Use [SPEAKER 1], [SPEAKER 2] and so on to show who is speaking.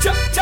[SPEAKER 1] chop.